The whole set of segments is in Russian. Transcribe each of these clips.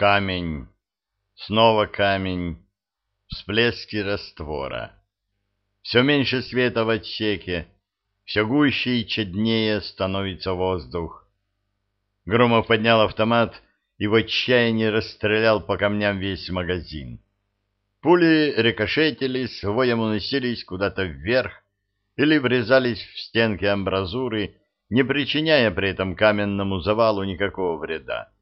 Камень. Снова камень. Всплески раствора. Все меньше света в отсеке, все гуще и чаднее становится воздух. Громов поднял автомат и в отчаянии расстрелял по камням весь магазин. Пули рикошетили, с воем уносились куда-то вверх или врезались в стенки амбразуры, не причиняя при этом каменному завалу никакого вреда.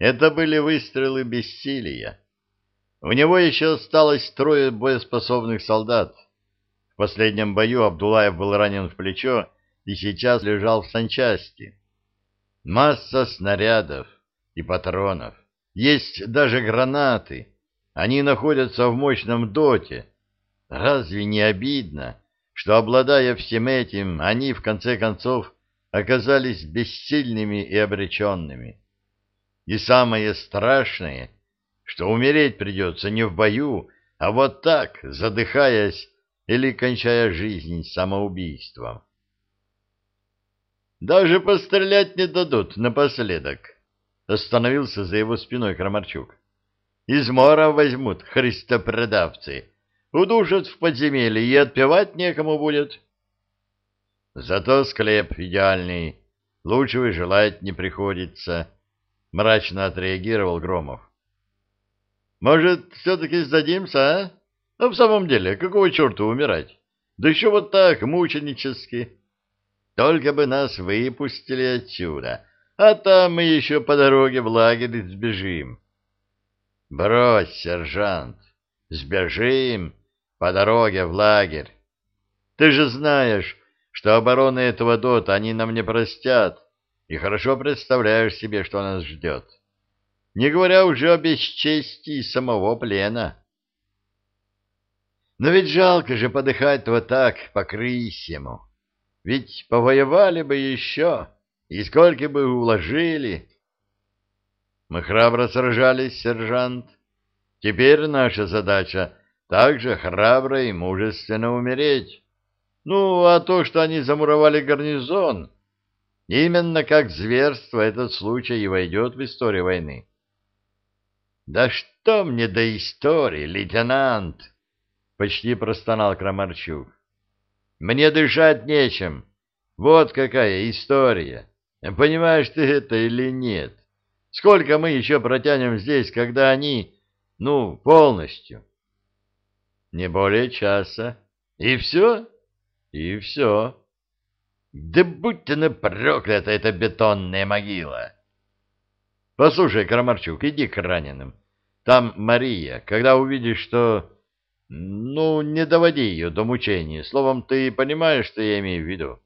Это были выстрелы бессилия. У него еще осталось трое боеспособных солдат. В последнем бою Абдулаев был ранен в плечо и сейчас лежал в санчасти. Масса снарядов и патронов. Есть даже гранаты. Они находятся в мощном доте. Разве не обидно, что, обладая всем этим, они, в конце концов, оказались бессильными и обреченными? И самое страшное, что умереть придется не в бою, а вот так, задыхаясь или кончая жизнь самоубийством. Даже пострелять не дадут напоследок. Остановился за его спиной Крамарчук. Измора возьмут христопродавцы, удушат в подземелье и отпевать некому будет. Зато склеп идеальный, лучшего желать не приходится. — мрачно отреагировал Громов. «Может, все-таки сдадимся, а? А в самом деле, какого черта умирать? Да еще вот так, мученически. Только бы нас выпустили отсюда, а там мы еще по дороге в лагерь сбежим». «Брось, сержант, сбежим по дороге в лагерь. Ты же знаешь, что обороны этого дота они нам не простят» и хорошо представляешь себе, что нас ждет. Не говоря уже о бесчестии самого плена. Но ведь жалко же подыхать вот так по-крысему. Ведь повоевали бы еще, и сколько бы уложили. Мы храбро сражались, сержант. Теперь наша задача также храбро и мужественно умереть. Ну, а то, что они замуровали гарнизон Именно как зверство этот случай и войдет в историю войны. «Да что мне до истории, лейтенант!» — почти простонал Крамарчук. «Мне дышать нечем. Вот какая история. Понимаешь ты это или нет? Сколько мы еще протянем здесь, когда они, ну, полностью?» «Не более часа. И все? И все». Да будь она проклята, эта бетонная могила! Послушай, Крамарчук, иди к раненым. Там Мария. Когда увидишь, что... Ну, не доводи ее до мучений. Словом, ты понимаешь, что я имею в виду?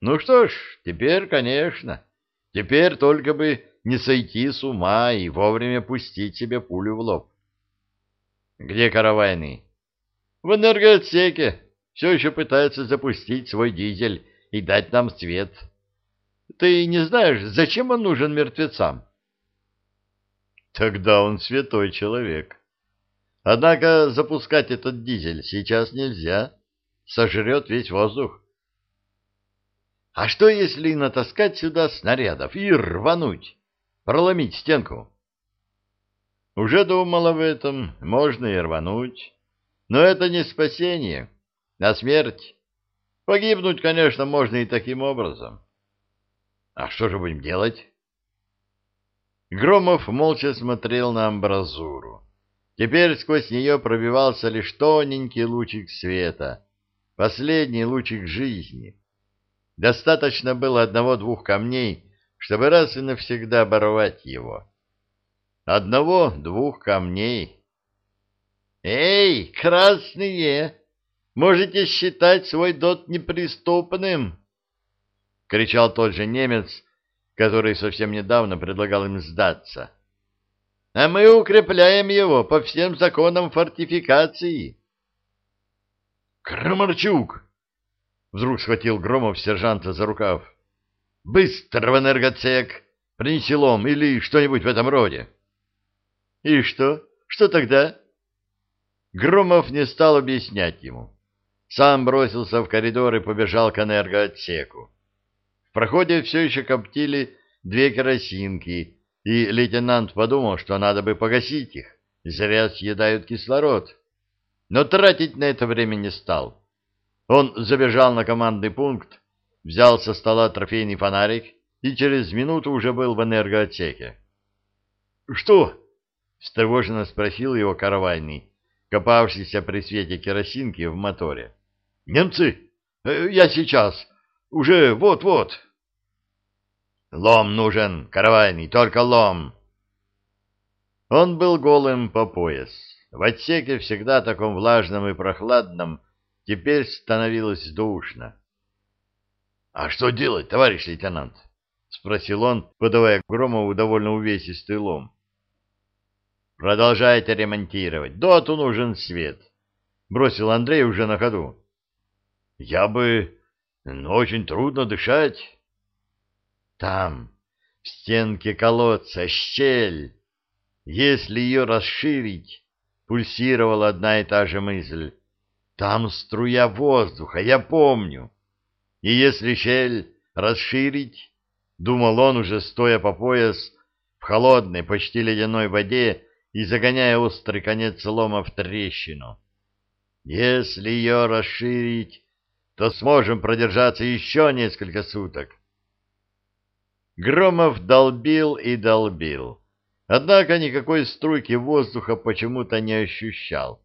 Ну что ж, теперь, конечно. Теперь только бы не сойти с ума и вовремя пустить себе пулю в лоб. Где каравайный? В энергоотсеке все еще пытается запустить свой дизель и дать нам свет. Ты не знаешь, зачем он нужен мертвецам? Тогда он святой человек. Однако запускать этот дизель сейчас нельзя. Сожрет весь воздух. А что, если натаскать сюда снарядов и рвануть, проломить стенку? Уже думал об этом, можно и рвануть. Но это не спасение. На смерть? Погибнуть, конечно, можно и таким образом. А что же будем делать? Громов молча смотрел на амбразуру. Теперь сквозь нее пробивался лишь тоненький лучик света, последний лучик жизни. Достаточно было одного-двух камней, чтобы раз и навсегда оборвать его. Одного-двух камней. «Эй, красные!» Можете считать свой дот неприступным, — кричал тот же немец, который совсем недавно предлагал им сдаться. — А мы укрепляем его по всем законам фортификации. — Крамарчук! — вдруг схватил Громов сержанта за рукав. — Быстро в энергоцек! Принеси лом или что-нибудь в этом роде. — И что? Что тогда? Громов не стал объяснять ему сам бросился в коридор и побежал к энергоотсеку. В проходе все еще коптили две керосинки, и лейтенант подумал, что надо бы погасить их, зря съедают кислород. Но тратить на это время не стал. Он забежал на командный пункт, взял со стола трофейный фонарик и через минуту уже был в энергоотсеке. — Что? — встревоженно спросил его каравайный, копавшийся при свете керосинки в моторе. — Немцы? Э, я сейчас. Уже вот-вот. — Лом нужен, каравайный, только лом. Он был голым по пояс. В отсеке, всегда таком влажном и прохладном, теперь становилось душно. — А что делать, товарищ лейтенант? — спросил он, подавая Громову довольно увесистый лом. — Продолжайте ремонтировать. Доту нужен свет, — бросил Андрей уже на ходу. — Я бы... Но очень трудно дышать. — Там, в стенке колодца, щель. Если ее расширить, пульсировала одна и та же мысль. Там струя воздуха, я помню. И если щель расширить, думал он уже стоя по пояс в холодной, почти ледяной воде и загоняя острый конец лома в трещину. Если ее расширить, то сможем продержаться еще несколько суток. Громов долбил и долбил. Однако никакой струйки воздуха почему-то не ощущал.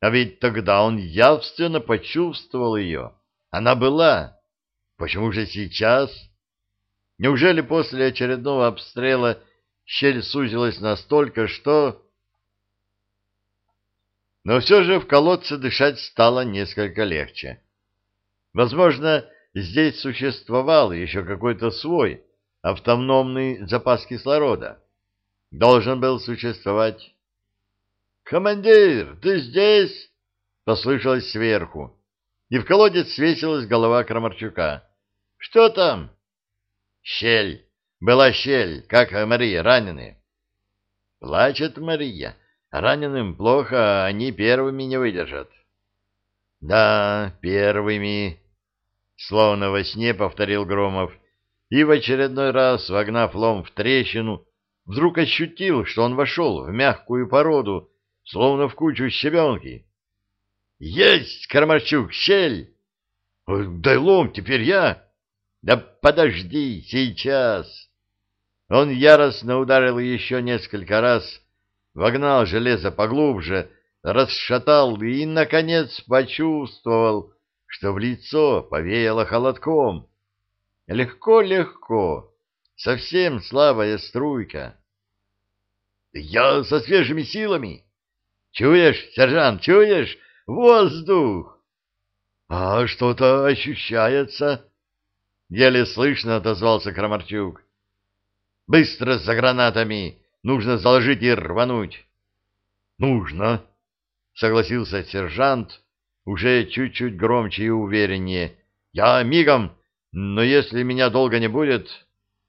А ведь тогда он явственно почувствовал ее. Она была. Почему же сейчас? Неужели после очередного обстрела щель сузилась настолько, что... Но все же в колодце дышать стало несколько легче. Возможно, здесь существовал еще какой-то свой автономный запас кислорода должен был существовать. «Командир, ты здесь?» — послышалось сверху, и в колодец свесилась голова Крамарчука. «Что там?» «Щель. Была щель, как Мария, раненые». «Плачет Мария. Раненым плохо, они первыми не выдержат». «Да, первыми», — словно во сне повторил Громов, и в очередной раз, вогнав лом в трещину, вдруг ощутил, что он вошел в мягкую породу, словно в кучу щебенки. «Есть, Кармарчук, щель!» «Дай лом, теперь я!» «Да подожди, сейчас!» Он яростно ударил еще несколько раз, вогнал железо поглубже, расшатал и, наконец, почувствовал, что в лицо повеяло холодком. Легко-легко, совсем слабая струйка. Я со свежими силами. Чуешь, сержант, чуешь? Воздух! А что-то ощущается. Еле слышно отозвался Крамарчук. Быстро за гранатами. Нужно заложить и рвануть. Нужно, согласился сержант, уже чуть-чуть громче и увереннее. Я мигом, но если меня долго не будет...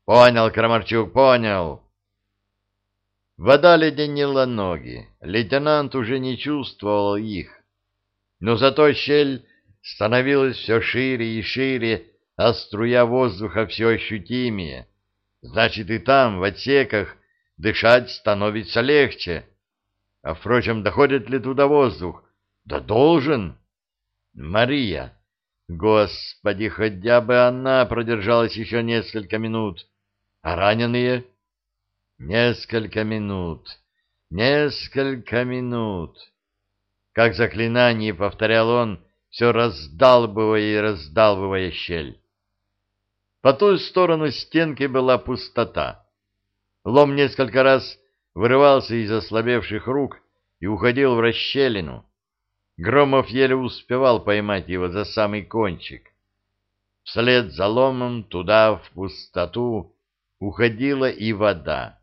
Понял, Крамарчук, понял. Вода леденила ноги, лейтенант уже не чувствовал их. Но зато щель становилась все шире и шире, а струя воздуха все ощутимее. Значит, и там, в отсеках, дышать становится легче. А, впрочем, доходит ли туда воздух? Да должен. Мария. Господи, хотя бы она продержалась еще несколько минут. А раненые? Несколько минут, несколько минут. Как заклинание повторял он, все раздалбывая и раздалбывая щель. По ту сторону стенки была пустота. Лом несколько раз вырывался из ослабевших рук и уходил в расщелину. Громов еле успевал поймать его за самый кончик. Вслед за ломом туда, в пустоту, уходила и вода.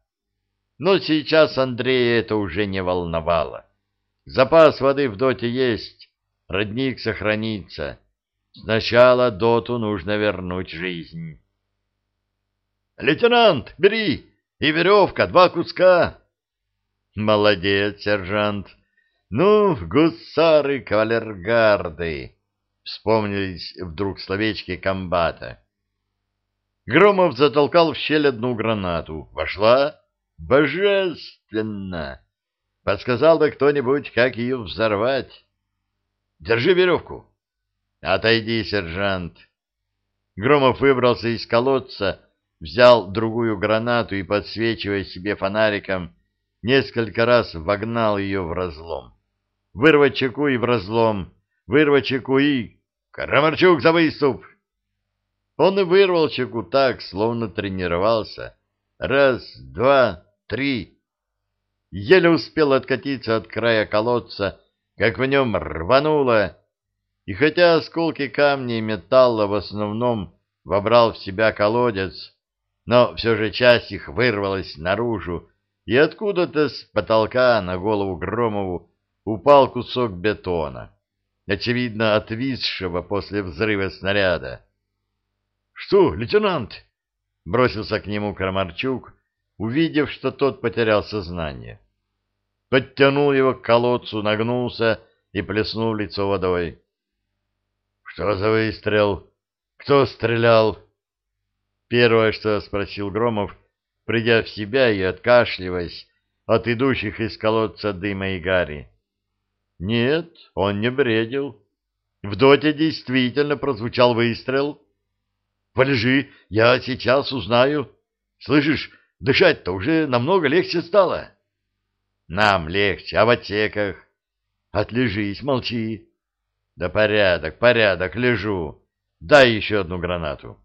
Но сейчас Андрея это уже не волновало. Запас воды в доте есть, родник сохранится. Сначала доту нужно вернуть жизнь. «Лейтенант, бери! И веревка, два куска!» «Молодец, сержант! Ну, гусары кавалергарды!» Вспомнились вдруг словечки комбата. Громов затолкал в щель одну гранату. Вошла Божественно! Подсказал бы кто-нибудь, как ее взорвать. Держи веревку. Отойди, сержант. Громов выбрался из колодца, взял другую гранату и, подсвечивая себе фонариком, несколько раз вогнал ее в разлом. Вырвать чеку и в разлом, вырвать чеку и... Карамарчук за выступ! Он и вырвал чеку так, словно тренировался. Раз, два, три. Еле успел откатиться от края колодца, как в нем рвануло, и хотя осколки камня и металла в основном вобрал в себя колодец, но все же часть их вырвалась наружу, и откуда-то с потолка на голову Громову упал кусок бетона, очевидно, отвисшего после взрыва снаряда. — Что, лейтенант? — бросился к нему Крамарчук, увидев, что тот потерял сознание. Подтянул его к колодцу, нагнулся и плеснул лицо водой. — Что за выстрел? Кто стрелял? Первое, что спросил Громов, придя в себя и откашливаясь от идущих из колодца дыма и гари. Нет, он не бредил. В доте действительно прозвучал выстрел. Полежи, я сейчас узнаю. Слышишь, Дышать-то уже намного легче стало. Нам легче, а в отсеках? Отлежись, молчи. Да порядок, порядок, лежу. Дай еще одну гранату.